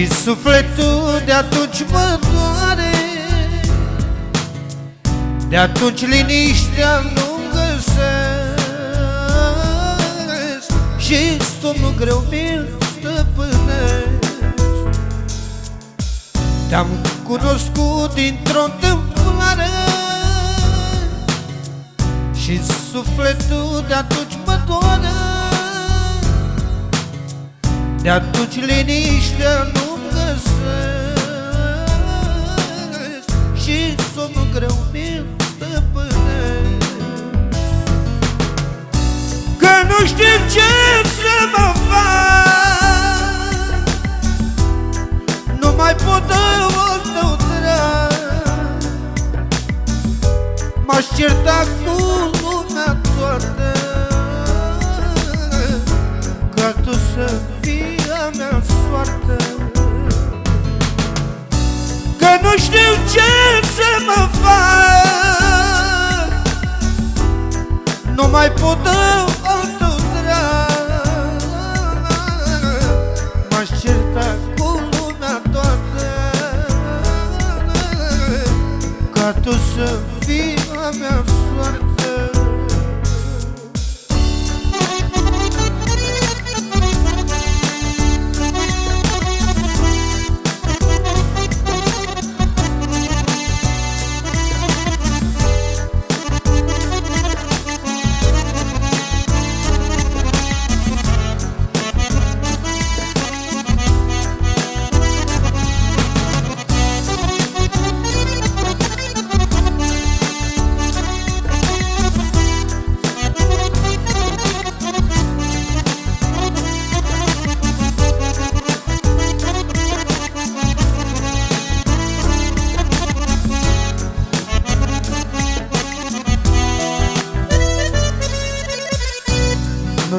Și sufletul de atunci mă doare De atunci liniștea nu găsesc Și somnul greu mi-l stăpânesc. Te-am cunoscut dintr-o întâmplare Și sufletul de atunci mă doare. De atunci liniștea nu-mi găsesc Și somnul greu mi-l stăpânesc Că nu știu ce să mă fac Nu mai pot da o tău drag M-aș certa cu lumea toată Ca tu să fii a mea soartă. Că nu știu ce să mă fac. Nu mai pot da altă drag M-aș certa cu lumea toată. Ca tu să fii a mea soartă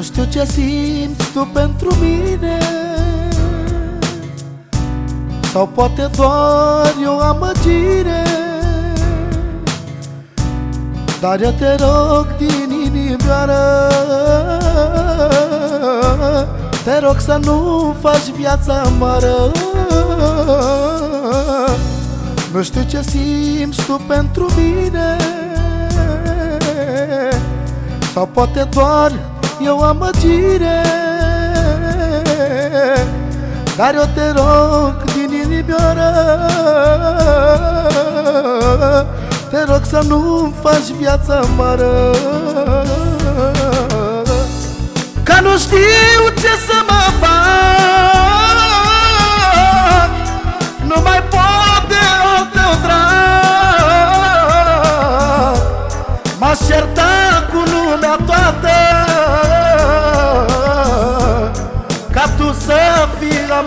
Nu știu ce simți tu pentru mine. Sau poate doar e o amăgire. Dar eu te rog din inimioară Te rog să nu faci viața amară. Nu știu ce simți tu pentru mine. Sau poate doar e o amăgire. Dar eu te rog din inimioară Te rog să nu faci viața amară. Că nu știu ce să mă fac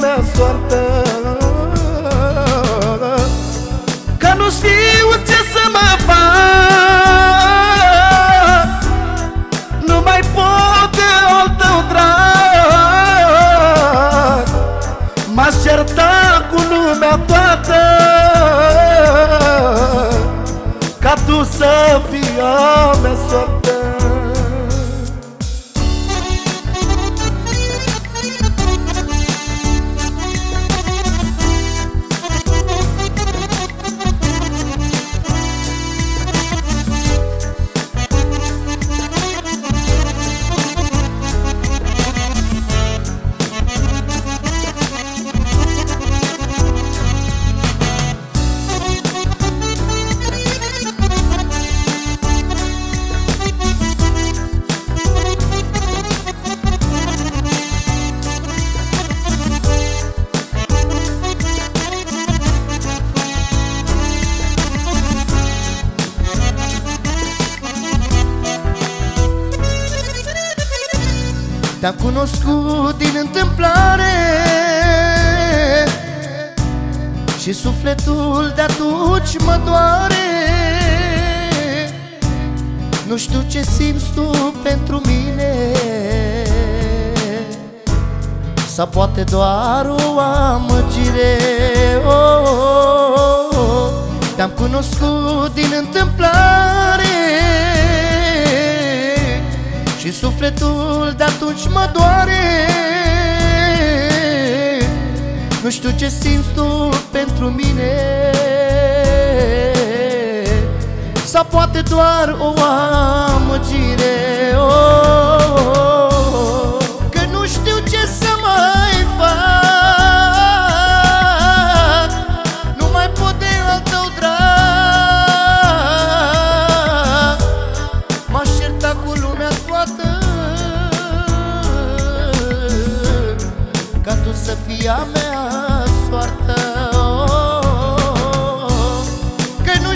mea soartă. Că nu știu ce să mă fac. Nu mai pot de al tău drag. M-aș certa cu lumea toată. Ca tu să fii a mea soartă Te-am cunoscut din întâmplare. Și sufletul de atunci mă doare. Nu știu ce simți tu pentru mine. Sau poate doar o amăgire. Oh, oh, oh. Te-am cunoscut din întâmplare Și sufletul de atunci mă doare. Nu știu ce simți tu pentru mine. Sau poate doar o amăgire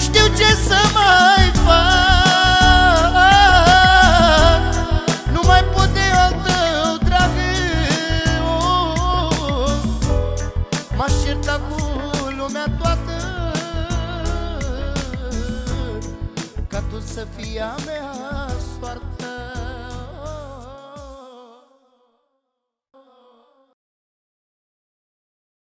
știu ce să mai fac. Nu mai pot de al tău drag M-aș certa cu lumea toată Ca tu să fii a mea soartă